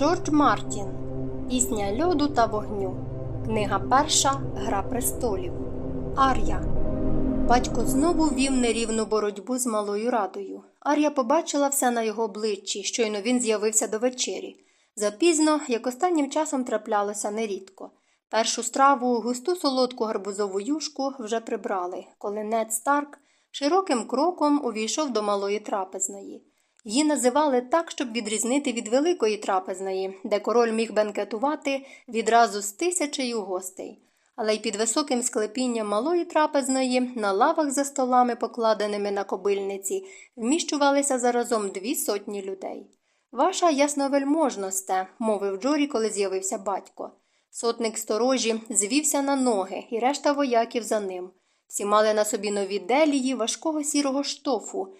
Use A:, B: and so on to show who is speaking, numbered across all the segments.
A: Джордж Мартін Пісня льоду та вогню. Книга перша Гра престолів. Ар'я. Батько знову вів нерівну боротьбу з малою радою. Ар'я побачила все на його обличчі, щойно він з'явився до вечері. Запізно, як останнім часом траплялося нерідко. Першу страву, густу солодку гарбузову юшку вже прибрали, коли Нед Старк широким кроком увійшов до малої трапезної. Її називали так, щоб відрізнити від великої трапезної, де король міг бенкетувати відразу з тисячею гостей. Але й під високим склепінням малої трапезної, на лавах за столами, покладеними на кобильниці, вміщувалися заразом дві сотні людей. Ваша ясновельможносте, мовив Джорі, коли з'явився батько. Сотник сторожі звівся на ноги, і решта вояків за ним. Всі мали на собі нові делії важкого сірого штофу,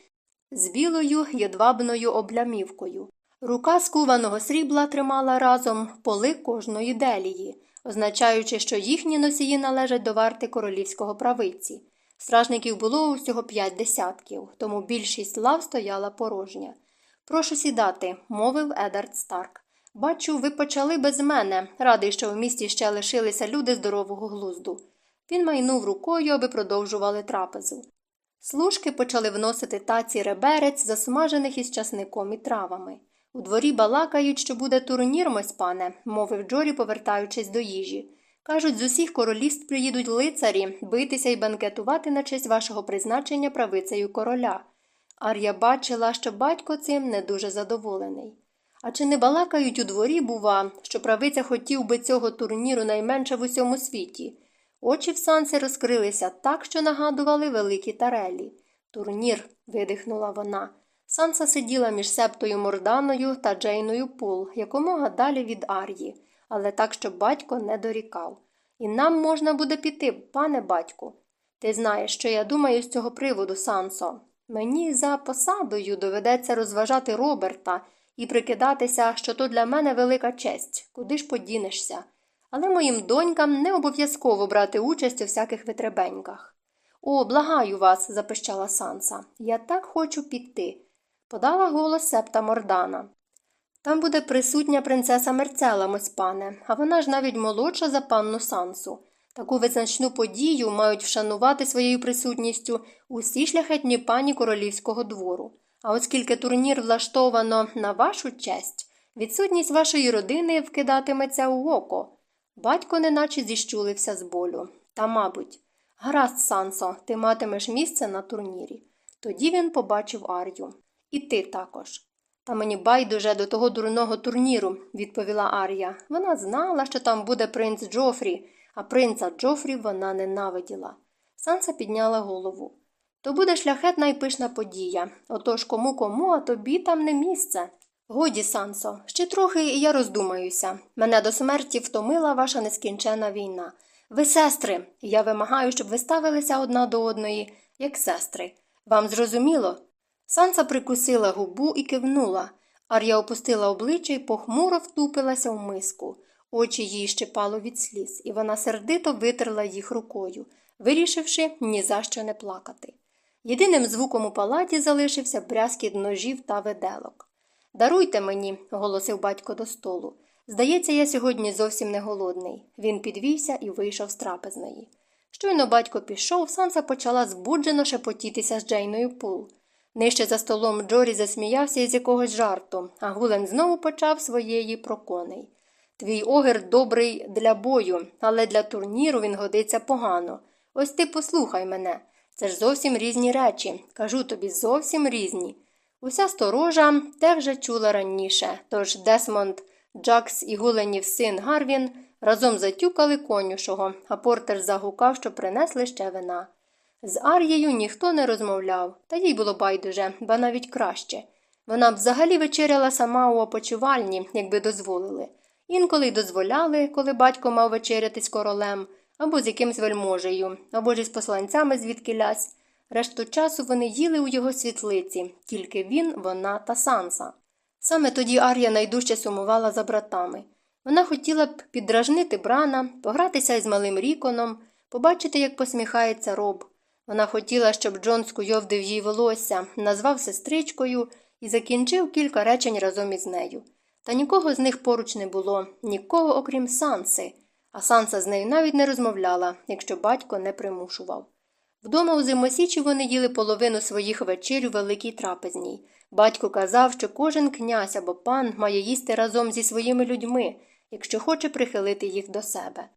A: з білою єдвабною облямівкою. Рука скуваного срібла тримала разом поли кожної делії, означаючи, що їхні носії належать до варти королівського правиці. Стражників було усього п'ять десятків, тому більшість лав стояла порожня. Прошу сідати, мовив Едард Старк. Бачу, ви почали без мене, радий, що в місті ще лишилися люди здорового глузду. Він майнув рукою, аби продовжували трапезу. Служки почали вносити таці реберець, засмажених із часником і травами. У дворі балакають, що буде турнір, мось пане, мовив Джорі, повертаючись до їжі. Кажуть, з усіх королівств приїдуть лицарі битися і банкетувати на честь вашого призначення правицею короля. Ар'я бачила, що батько цим не дуже задоволений. А чи не балакають у дворі, бува, що правиця хотів би цього турніру найменше в усьому світі? Очі в Санси розкрилися так, що нагадували великі тарелі. Турнір, видихнула вона. Санса сиділа між септою Морданою та Джейною Пул, якомога далі від Ар'ї, але так, щоб батько не дорікав. І нам можна буде піти, пане батьку. Ти знаєш, що я думаю з цього приводу, Сансо. Мені за посадою доведеться розважати Роберта і прикидатися, що то для мене велика честь, куди ж подінешся але моїм донькам не обов'язково брати участь у всяких витребеньках. О, благаю вас, запищала Санса. Я так хочу піти. Подала голос септа Мордана. Там буде присутня принцеса Мерцела, мось пане, а вона ж навіть молодша за панну Сансу. Таку визначну подію мають вшанувати своєю присутністю усі шляхетні пані королівського двору. А оскільки турнір влаштовано на вашу честь, відсутність вашої родини вкидатиметься у око. Батько неначе зіщулився з болю. Та, мабуть, гаразд, Сансо, ти матимеш місце на турнірі. Тоді він побачив Ар'ю. І ти також. Та мені байдуже до того дурного турніру, відповіла Ар'я. Вона знала, що там буде принц Джофрі, а принца Джофрі вона ненавиділа. Санса підняла голову. То буде шляхетна і пишна подія. Отож кому кому, а тобі там не місце. Годі, Сансо, ще трохи і я роздумаюся. Мене до смерті втомила ваша нескінчена війна. Ви сестри, я вимагаю, щоб ви ставилися одна до одної, як сестри. Вам зрозуміло? Санса прикусила губу і кивнула. Ар'я опустила обличчя і похмуро втупилася в миску. Очі їй щепало від сліз, і вона сердито витерла їх рукою, вирішивши ні за що не плакати. Єдиним звуком у палаті залишився брязкіт ножів та виделок. Даруйте мені, оголосив батько до столу. Здається, я сьогодні зовсім не голодний. Він підвівся і вийшов з трапезної. Щойно батько пішов, Санса почала збуджено шепотітися з Джейною Пул. Нижче за столом Джорі засміявся із якогось жарту, а Гулен знову почав своєї про коней. Твій огір добрий для бою, але для турніру він годиться погано. Ось ти послухай мене. Це ж зовсім різні речі. Кажу тобі, зовсім різні. Уся сторожа те вже чула раніше, тож Десмонд, Джакс і Гуленів син Гарвін разом затюкали конюшого, а портер загукав, що принесли ще вина. З Ар'єю ніхто не розмовляв, та їй було байдуже, ба навіть краще. Вона б взагалі вечеряла сама у опочивальні, якби дозволили. Інколи й дозволяли, коли батько мав вечеряти з королем, або з якимсь вельможею, або ж із посланцями звідки лясь. Решту часу вони їли у його світлиці, тільки він, вона та Санса. Саме тоді Ар'я найдужче сумувала за братами. Вона хотіла б піддражнити брана, погратися із малим ріконом, побачити, як посміхається роб. Вона хотіла, щоб Джон скуйовдив їй волосся, назвав сестричкою і закінчив кілька речень разом із нею. Та нікого з них поруч не було, нікого, окрім Санси, а Санса з нею навіть не розмовляла, якщо батько не примушував. Вдома у зимосічі вони їли половину своїх вечір у великій трапезній. Батько казав, що кожен князь або пан має їсти разом зі своїми людьми, якщо хоче прихилити їх до себе.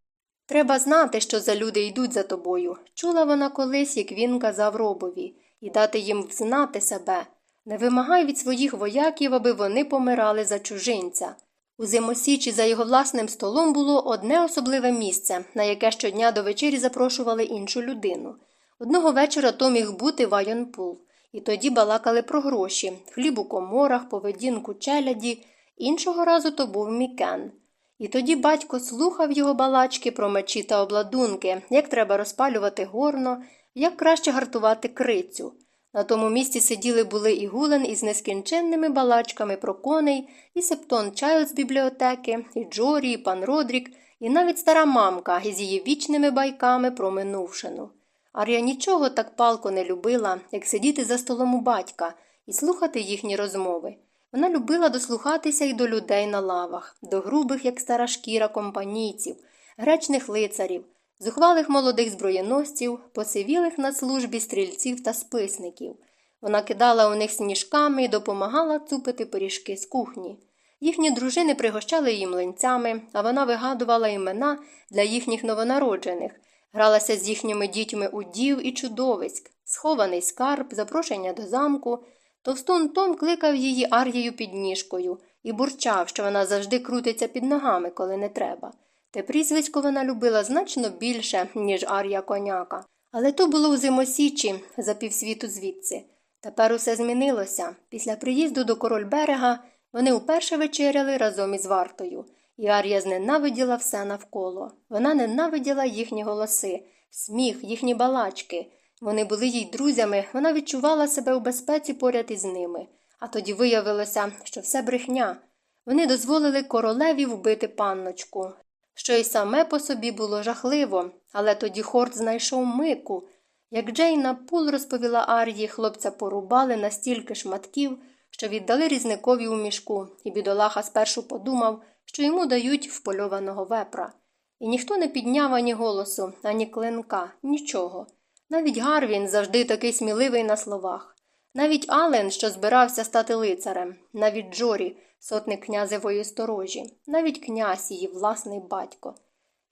A: Треба знати, що за люди йдуть за тобою. Чула вона колись, як він казав робові, і дати їм взнати себе. Не вимагай від своїх вояків, аби вони помирали за чужинця. У зимосічі за його власним столом було одне особливе місце, на яке щодня до вечері запрошували іншу людину. Одного вечора то міг бути Вайонпул, і тоді балакали про гроші, хліб у коморах, поведінку челяді, іншого разу то був Мікен. І тоді батько слухав його балачки про мечі та обладунки, як треба розпалювати горно, як краще гартувати крицю. На тому місці сиділи були і Гулен із нескінченними балачками про коней, і Септон Чайлд з бібліотеки, і Джорі, і пан Родрік, і навіть стара мамка із її вічними байками про минувшину. Ар'я нічого так палко не любила, як сидіти за столом у батька і слухати їхні розмови. Вона любила дослухатися й до людей на лавах, до грубих, як стара шкіра, компанійців, гречних лицарів, зухвалих молодих зброєносців, посивілих на службі стрільців та списників. Вона кидала у них сніжками і допомагала цупити пиріжки з кухні. Їхні дружини пригощали її млинцями, а вона вигадувала імена для їхніх новонароджених, гралася з їхніми дітьми у дів і чудовиськ, схований скарб, запрошення до замку. Товстун Том кликав її ар'єю під ніжкою і бурчав, що вона завжди крутиться під ногами, коли не треба. Те прізвисько вона любила значно більше, ніж Ар'я коняка. Але то було у зимосічі, за півсвіту звідси. Тепер усе змінилося. Після приїзду до Корольберега вони уперше вечеряли разом із вартою, і Ар'я зненавиділа все навколо. Вона ненавиділа їхні голоси, сміх, їхні балачки. Вони були їй друзями, вона відчувала себе у безпеці поряд із ними. А тоді виявилося, що все брехня. Вони дозволили королеві вбити панночку, що й саме по собі було жахливо, але тоді Хорт знайшов мику. Як Джейна Пул розповіла Ар'ї, хлопця порубали на стільки шматків, що віддали різникові у мішку, і бідолаха спершу подумав, що йому дають впольованого вепра. І ніхто не підняв ані голосу, ані клинка, нічого. Навіть Гарвін завжди такий сміливий на словах. Навіть Ален, що збирався стати лицарем, навіть Джорі, сотник князевої сторожі, навіть князь її власний батько.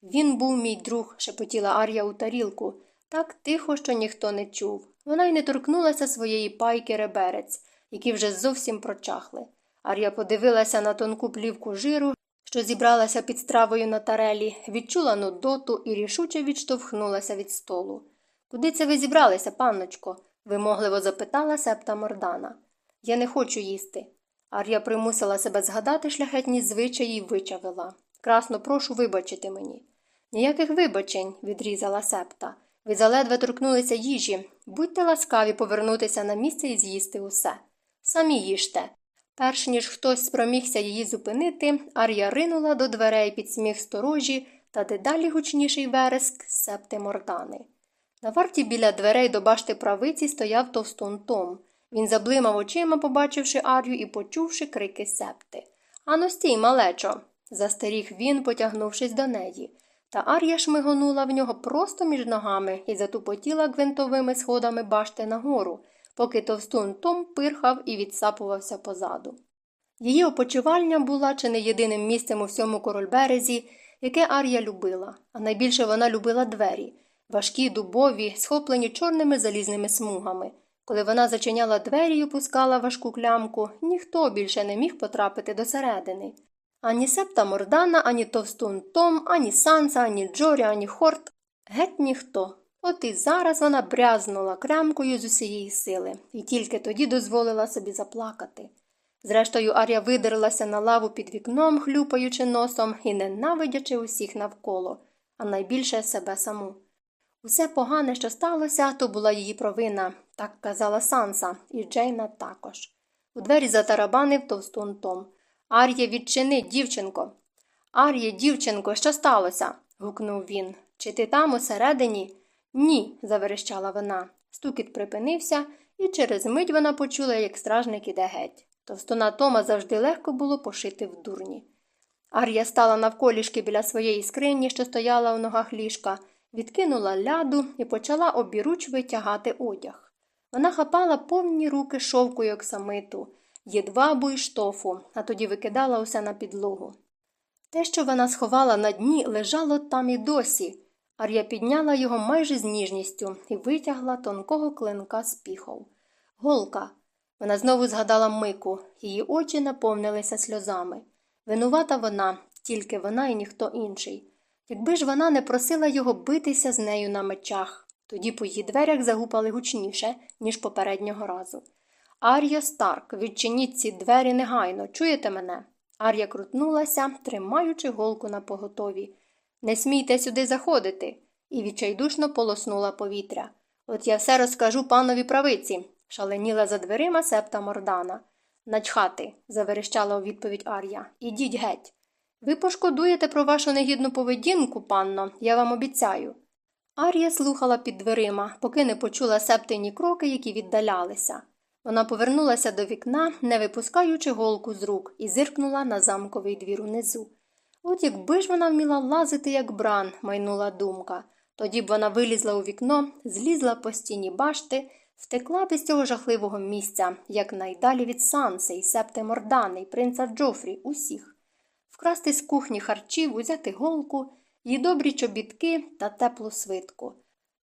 A: Він був мій друг, шепотіла Ар'я у тарілку, так тихо, що ніхто не чув. Вона й не торкнулася своєї пайки реберець, які вже зовсім прочахли. Ар'я подивилася на тонку плівку жиру, що зібралася під стравою на тарелі, відчула нудоту і рішуче відштовхнулася від столу. Куди це ви зібралися, панночко? вимогливо запитала септа Мордана. Я не хочу їсти. Ар'я примусила себе згадати шляхетні звичаї і вичавила. Красно прошу вибачити мені. Ніяких вибачень, відрізала септа. Ви заледве торкнулися їжі. Будьте ласкаві повернутися на місце і з'їсти усе. Самі їжте. Перш ніж хтось спромігся її зупинити, Ар'я ринула до дверей під сміх сторожі та дедалі гучніший вереск септи Мордани. На варті біля дверей до башти правиці стояв товстун Том. Він заблимав очима, побачивши Ар'ю і почувши крики септи. Ану стій, малечо. застеріг він, потягнувшись до неї. Та Ар'я шмигонула в нього просто між ногами і затупотіла гвинтовими сходами башти нагору, поки товстун Том пирхав і відсапувався позаду. Її опочивальня була чи не єдиним місцем у всьому корольберезі, яке Ар'я любила, а найбільше вона любила двері важкі дубові, схоплені чорними залізними смугами. Коли вона зачиняла двері й опускала важку клямку, ніхто більше не міг потрапити до середини. Ані септа Мордана, ані Товстун Том, ані Санса, ані Джорі, ані Хорт. Геть ніхто. От і зараз вона брязнула клямкою з усієї сили і тільки тоді дозволила собі заплакати. Зрештою, Ар'я видерлася на лаву під вікном, хлюпаючи носом і ненавидячи усіх навколо, а найбільше себе саму. Усе погане, що сталося, то була її провина, так казала Санса, і Джейна також. У двері затарабанив товстун Том. Ар'є, відчини, дівчинко. Ар'є, дівчинко, що сталося? гукнув він. Чи ти там усередині? Ні, заверещала вона. Стукіт припинився, і через мить вона почула, як стражник іде геть. Товстуна Тома завжди легко було пошити в дурні. Ар'я стала навколішки біля своєї скрині, що стояла у ногах ліжка, відкинула ляду і почала обіруч витягати одяг. Вона хапала повні руки шовку й оксамиту, єдвабу й штофу, а тоді викидала усе на підлогу. Те, що вона сховала на дні, лежало там і досі. Ар'я підняла його майже з ніжністю і витягла тонкого клинка з піхов. Голка. Вона знову згадала Мику, її очі наповнилися сльозами. Винувата вона, тільки вона і ніхто інший. Якби ж вона не просила його битися з нею на мечах, тоді по її дверях загупали гучніше, ніж попереднього разу. Ар'я Старк, відчиніть ці двері негайно, чуєте мене? Ар'я крутнулася, тримаючи голку на поготові. Не смійте сюди заходити, і відчайдушно полоснула повітря. От я все розкажу панові правиці, шаленіла за дверима септа мордана. Начхати, заверещала у відповідь Ар'я. Ідіть геть. Ви пошкодуєте про вашу негідну поведінку, панно, я вам обіцяю. Ар'я слухала під дверима, поки не почула септині кроки, які віддалялися. Вона повернулася до вікна, не випускаючи голку з рук, і зиркнула на замковий двір унизу. От якби ж вона вміла лазити, як бран, майнула думка. Тоді б вона вилізла у вікно, злізла по стіні башти, втекла б із цього жахливого місця, якнайдалі від Санси і септи Мордани, і принца Джофрі, усіх, вкрасти з кухні харчів, узяти голку, її добрі чобітки та теплу свитку.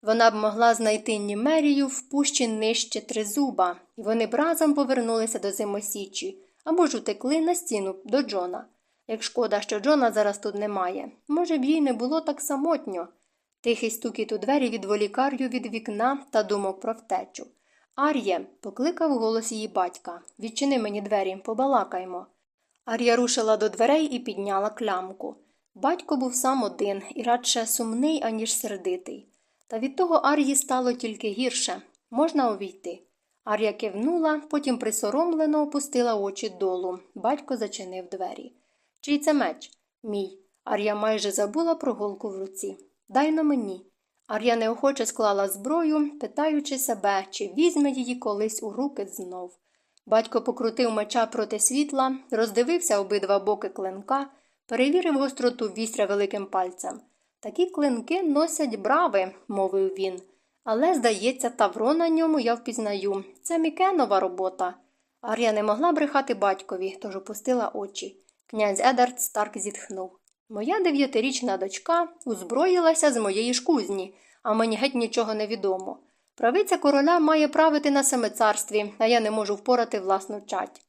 A: Вона б могла знайти Німерію в пущі нижче тризуба, і вони б разом повернулися до зимосічі або ж утекли на стіну до Джона. Як шкода, що Джона зараз тут немає. Може б, їй не було так самотньо. Тихий стукіт у двері відволік Ар'ю від вікна та думок про втечу. Ар'є, покликав голос її батька. Відчини мені двері, побалакаймо. Ар'я рушила до дверей і підняла клямку. Батько був сам один і радше сумний, аніж сердитий. Та від того Ар'ї стало тільки гірше можна увійти. Ар'я кивнула, потім присоромлено опустила очі долу. Батько зачинив двері. Чий це меч? Мій. Ар'я майже забула про голку в руці. Дай на мені. Ар'я неохоче склала зброю, питаючи себе, чи візьме її колись у руки знов. Батько покрутив меча проти світла, роздивився обидва боки клинка, перевірив гостроту вістря великим пальцем. Такі клинки носять брави, мовив він. Але, здається, тавро на ньому я впізнаю. Це Мікенова робота. Ар'я не могла брехати батькові, тож опустила очі. Князь Едард Старк зітхнув. Моя дев'ятирічна дочка узброїлася з моєї шкузні, а мені геть нічого не відомо. Правиця короля має правити на семицарстві, а я не можу впорати власну чать.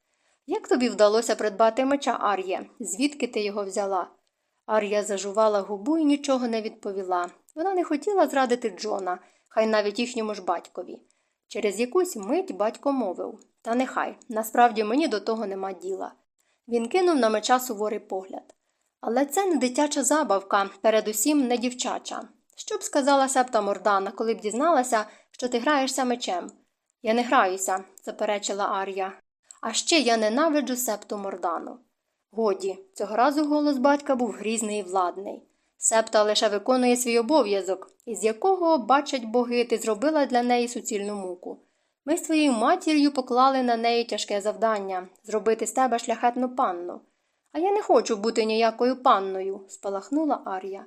A: Як тобі вдалося придбати меча, Ар'є? Звідки ти його взяла? Ар'я зажувала губу і нічого не відповіла. Вона не хотіла зрадити Джона, хай навіть їхньому ж батькові. Через якусь мить батько мовив Та нехай, насправді мені до того нема діла. Він кинув на меча суворий погляд. Але це не дитяча забавка, передусім не дівчача. Що б сказала септа Мордана, коли б дізналася, що ти граєшся мечем? Я не граюся, заперечила Ар'я. А ще я ненавиджу септу Мордану. Годі, цього разу голос батька був грізний і владний. Септа лише виконує свій обов'язок, із якого, бачать боги, ти зробила для неї суцільну муку. Ми з твоєю матір'ю поклали на неї тяжке завдання зробити з тебе шляхетну панну. А я не хочу бути ніякою панною, спалахнула Ар'я.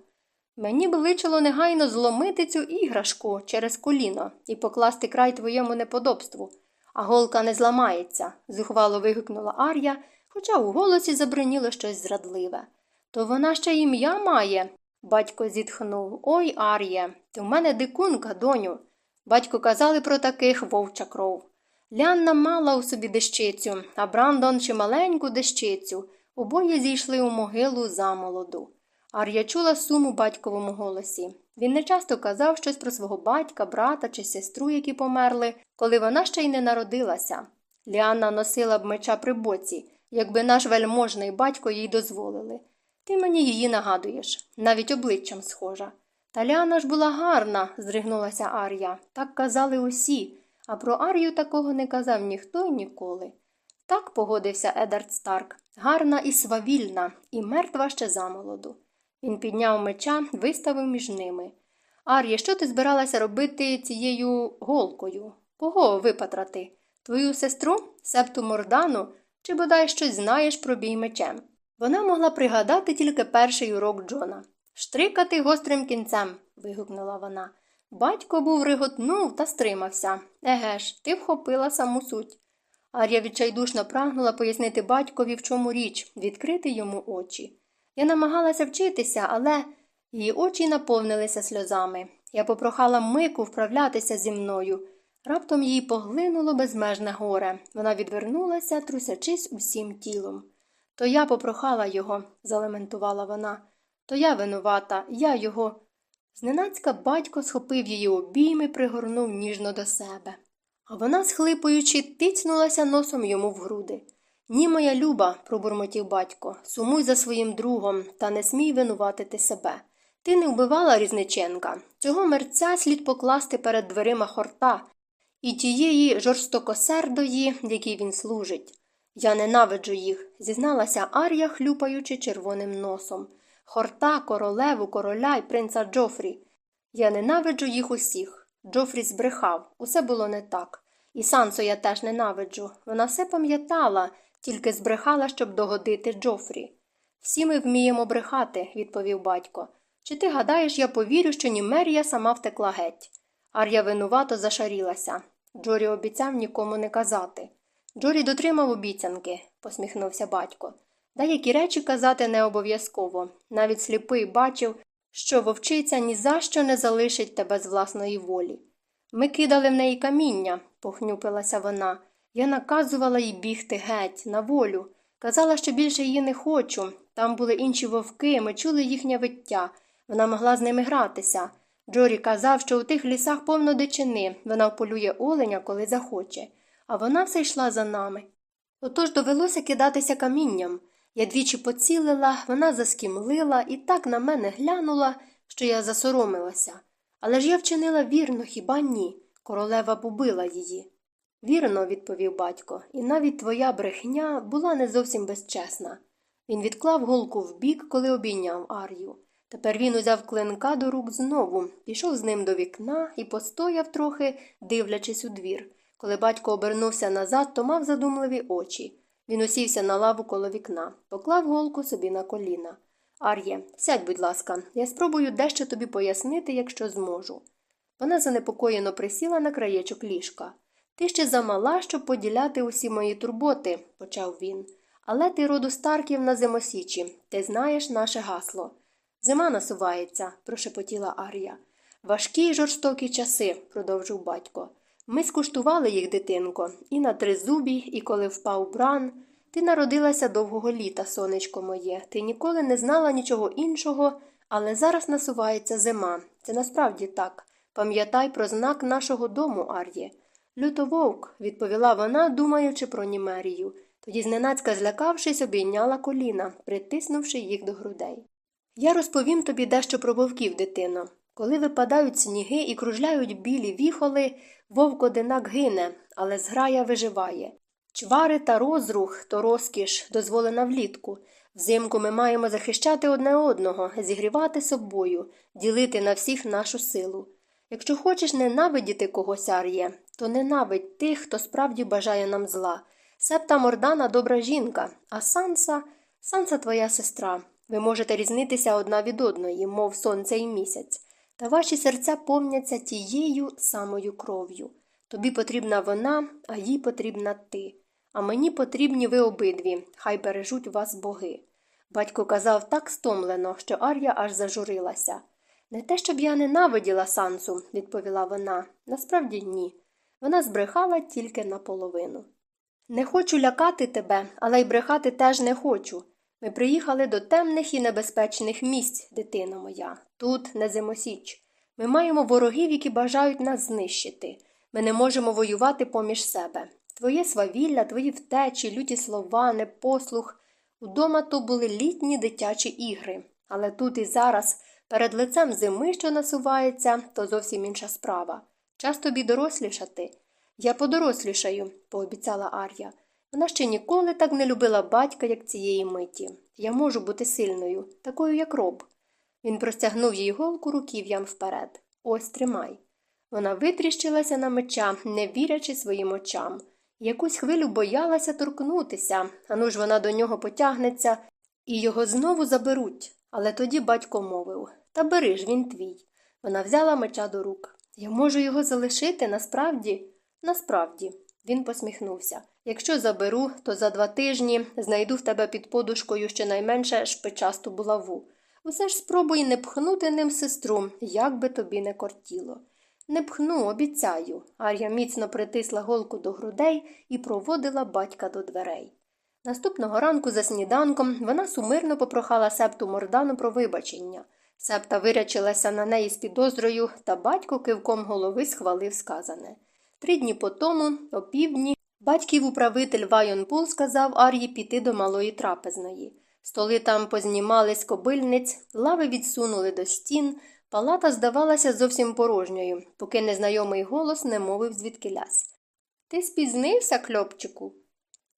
A: Мені б личило негайно зломити цю іграшку через коліно і покласти край твоєму неподобству. А голка не зламається, зухвало вигукнула Ар'я, хоча у голосі заброніло щось зрадливе. То вона ще ім'я має. Батько зітхнув Ой, Ар'є, ти в мене дикунка, доню. Батько казали про таких вовча кров. Лянна мала у собі дещицю, а Брандон чи маленьку дещицю. Обоє зійшли у могилу замолоду. Ар'я чула суму батьковому голосі. Він не часто казав щось про свого батька, брата чи сестру, які померли, коли вона ще й не народилася. Ліанна носила б меча при боці, якби наш вельможний батько їй дозволили. Ти мені її нагадуєш, навіть обличчям схожа. Та Ліана ж була гарна, зригнулася Ар'я. Так казали усі, а про Ар'ю такого не казав ніхто й ніколи. Так погодився Едард Старк, гарна і свавільна, і мертва ще замолоду. Він підняв меча, виставив між ними. Ар'є, що ти збиралася робити цією голкою? Кого випатрати? Твою сестру, септу мордану, чи бодай щось знаєш про бій мечем. Вона могла пригадати тільки перший урок Джона. Штрикати гострим кінцем. вигукнула вона. Батько був риготнув та стримався. Еге ж, ти вхопила саму суть. Ар'я відчайдушно прагнула пояснити батькові, в чому річ, відкрити йому очі. Я намагалася вчитися, але її очі наповнилися сльозами. Я попрохала Мику вправлятися зі мною. Раптом її поглинуло безмежне горе. Вона відвернулася, трусячись усім тілом. То я попрохала його, залементувала вона. То я винувата, я його. Зненацька батько схопив її обійми, пригорнув ніжно до себе. А вона, схлипуючи, тицнулася носом йому в груди. Ні, моя люба, пробурмотів батько, сумуй за своїм другом та не смій винуватити себе. Ти не вбивала Різниченка. Цього мерця слід покласти перед дверима хорта і тієї жорстокосердої, якій він служить. Я ненавиджу їх, зізналася Ар'я, хлюпаючи червоним носом. Хорта, королеву, короля й принца Джофрі. Я ненавиджу їх усіх. Джофрі збрехав, усе було не так. І Сансо я теж ненавиджу. Вона все пам'ятала, тільки збрехала, щоб догодити Джофрі. Всі ми вміємо брехати, відповів батько. Чи ти гадаєш, я повірю, що Німерія сама втекла геть? Ар'я винувато зашарілася. Джорі обіцяв нікому не казати. Джорі дотримав обіцянки, посміхнувся батько. Деякі речі казати не обов'язково. Навіть сліпий бачив, що вовчиця ні за що не залишить тебе з власної волі. Ми кидали в неї каміння, похнюпилася вона. Я наказувала їй бігти геть, на волю. Казала, що більше її не хочу. Там були інші вовки, ми чули їхнє виття. Вона могла з ними гратися. Джорі казав, що у тих лісах повно дичини, вона вполює оленя, коли захоче, а вона все йшла за нами. Отож довелося кидатися камінням. Я двічі поцілила, вона заскімлила і так на мене глянула, що я засоромилася. Але ж я вчинила вірно, хіба ні? Королева побила її. Вірно, відповів батько, і навіть твоя брехня була не зовсім безчесна. Він відклав голку вбік, коли обійняв Ар'ю. Тепер він узяв клинка до рук знову, пішов з ним до вікна і постояв трохи, дивлячись у двір. Коли батько обернувся назад, то мав задумливі очі. Він усівся на лаву коло вікна, поклав голку собі на коліна. Ар'є, сядь, будь ласка, я спробую дещо тобі пояснити, якщо зможу. Вона занепокоєно присіла на краєчок ліжка. Ти ще замала, щоб поділяти усі мої турботи, почав він. Але ти роду старків на зимосічі, ти знаєш наше гасло. Зима насувається, прошепотіла Ар'я. Важкі й жорстокі часи, продовжив батько. Ми скуштували їх, дитинко, і на тризубі, і коли впав бран. Ти народилася довгого літа, сонечко моє. Ти ніколи не знала нічого іншого, але зараз насувається зима. Це насправді так. Пам'ятай про знак нашого дому, Ар'є. Лютововк, відповіла вона, думаючи про Німерію. Тоді, зненацька злякавшись, обійняла коліна, притиснувши їх до грудей. Я розповім тобі дещо про вовків, дитино. Коли випадають сніги і кружляють білі віхоли, вовк одинак гине, але зграя виживає. Чвари та розрух то розкіш, дозволена влітку. Взимку ми маємо захищати одне одного, зігрівати собою, ділити на всіх нашу силу. Якщо хочеш ненавидіти когось ар'є, то ненавидь тих, хто справді бажає нам зла. Септа Мордана добра жінка, а Санса Санса твоя сестра. Ви можете різнитися одна від одної, мов сонце і місяць, та ваші серця повняться тією самою кров'ю. Тобі потрібна вона, а їй потрібна ти. А мені потрібні ви обидві, хай бережуть вас боги. Батько казав так стомлено, що Ар'я аж зажурилася. Не те, щоб я ненавиділа Сансу, відповіла вона. Насправді ні. Вона збрехала тільки наполовину. Не хочу лякати тебе, але й брехати теж не хочу. Ми приїхали до темних і небезпечних місць, дитина моя, тут не зимосіч. Ми маємо ворогів, які бажають нас знищити. Ми не можемо воювати поміж себе. Твоє свавілля, твої втечі, люті слова, непослух. Удома то були літні дитячі ігри, але тут і зараз, перед лицем зими, що насувається, то зовсім інша справа. Час тобі дорослішати. Я подорослішаю, пообіцяла Ар'я. Вона ще ніколи так не любила батька, як цієї миті. Я можу бути сильною, такою, як роб. Він простягнув їй голку руків'ям вперед. Ось тримай. Вона витріщилася на меча, не вірячи своїм очам. Якусь хвилю боялася торкнутися, ану ж вона до нього потягнеться, і його знову заберуть. Але тоді батько мовив Та бери ж він твій. Вона взяла меча до рук. Я можу його залишити насправді? Насправді, він посміхнувся. Якщо заберу, то за два тижні знайду в тебе під подушкою щонайменше шпичасту булаву. Усе ж спробуй не пхнути ним сестру, як би тобі не кортіло. Не пхну, обіцяю. Ар'я міцно притисла голку до грудей і проводила батька до дверей. Наступного ранку за сніданком вона сумирно попрохала септу мордану про вибачення. Септа вирячилася на неї з підозрою, та батько кивком голови схвалив сказане. Три дні по тому, о півдні, батьків управитель Вайон Пул сказав Ар'ї піти до малої трапезної. Столи там познімали з кобильниць, лави відсунули до стін, палата здавалася зовсім порожньою, поки незнайомий голос не мовив звідкилясь. Ти спізнився, кльопчику?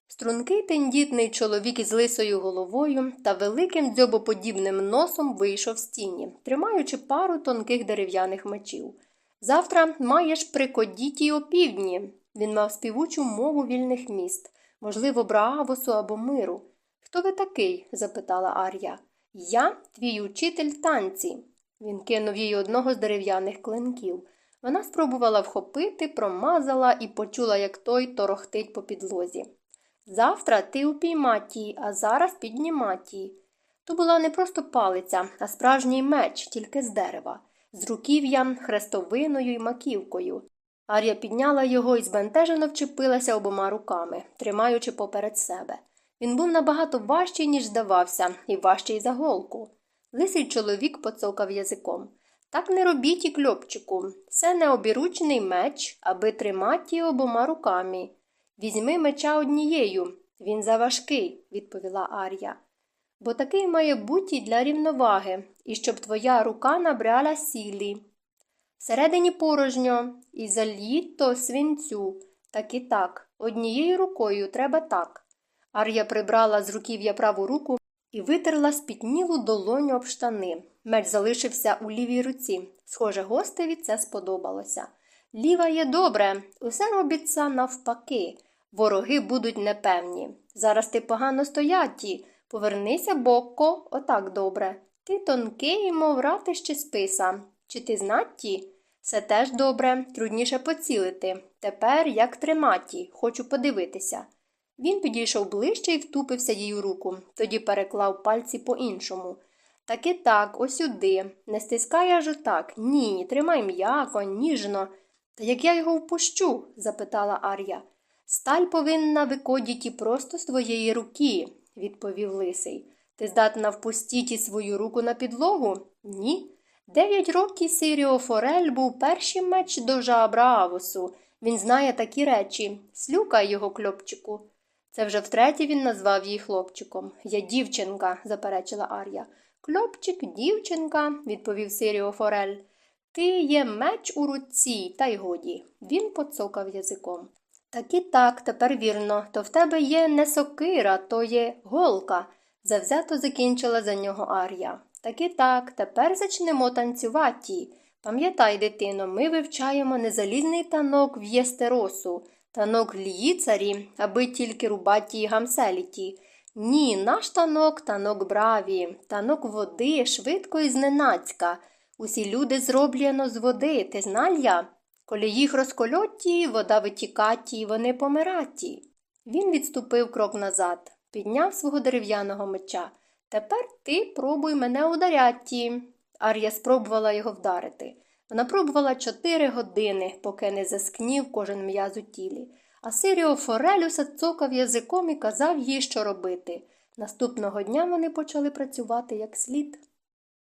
A: Стрункий тендітний чоловік із лисою головою та великим дзьобоподібним носом вийшов з тіні, тримаючи пару тонких дерев'яних мечів. Завтра маєш при кодіті опівдні. Він мав співучу мову вільних міст, можливо, Браавосу або миру. Хто ви такий? запитала Ар'я. Я твій учитель танці. Він кинув їй одного з дерев'яних клинків. Вона спробувала вхопити, промазала і почула, як той торохтить по підлозі. Завтра ти у пійматі, а зараз підніматі. То була не просто палиця, а справжній меч, тільки з дерева, з руків'ям, хрестовиною і маківкою. Ар'я підняла його і збентежено вчепилася обома руками, тримаючи поперед себе. Він був набагато важчий, ніж здавався, і важчий за голку. Лисий чоловік поцокав язиком. Так не робіть і кльопчику. Це не обіручний меч, аби тримати обома руками. Візьми меча однією. Він заважкий, відповіла Ар'я. Бо такий має бути для рівноваги, і щоб твоя рука набрала сілі. Всередині порожньо і зальїть то свинцю. Так і так, однією рукою треба так. Ар'я прибрала з руків'я праву руку і витерла спітнілу долоню об штани. Меч залишився у лівій руці. Схоже, гостеві це сподобалося. Ліва є добре, усе робиться навпаки. Вороги будуть непевні. Зараз ти погано стояті. Повернися, Бокко, отак добре. Ти тонкий, мов ратище списа. Чи ти знатті? Це теж добре, трудніше поцілити. Тепер як триматі, хочу подивитися. Він підійшов ближче і втупився їй у руку, тоді переклав пальці по іншому. Таки так, осюди. Не стискай аж отак. Ні, тримай м'яко, ніжно. Та як я його впущу? запитала Ар'я. Сталь повинна викодіти просто з твоєї руки, відповів лисий. Ти здатна впустіти свою руку на підлогу? Ні. Дев'ять років Сиріо Форель був перший меч до жабра Авосу. Він знає такі речі. Слюкай його, кльопчику. Це вже втретє він назвав її хлопчиком. Я дівчинка, заперечила Ар'я. Кльопчик, дівчинка, відповів Сиріо Форель. Ти є меч у руці, та й годі. Він поцокав язиком. Так і так, тепер вірно, то в тебе є не сокира, то є голка, завзято закінчила за нього Ар'я. Так і так, тепер зачнемо танцювати. Пам'ятай, дитино, ми вивчаємо незалізний танок в єстеросу, танок ліїцарі, аби тільки рубаті й гамселіті. Ні, наш танок танок браві, танок води, швидко і зненацька. Усі люди зроблено з води, ти знал я? Коли їх розкольоті, вода витікаті, вони помираті. Він відступив крок назад, підняв свого дерев'яного меча. Тепер ти пробуй мене ударяти. Ар'я спробувала його вдарити. Вона пробувала чотири години, поки не заскнів кожен м'яз у тілі. А Сиріо Форелюса цокав язиком і казав їй, що робити. Наступного дня вони почали працювати як слід.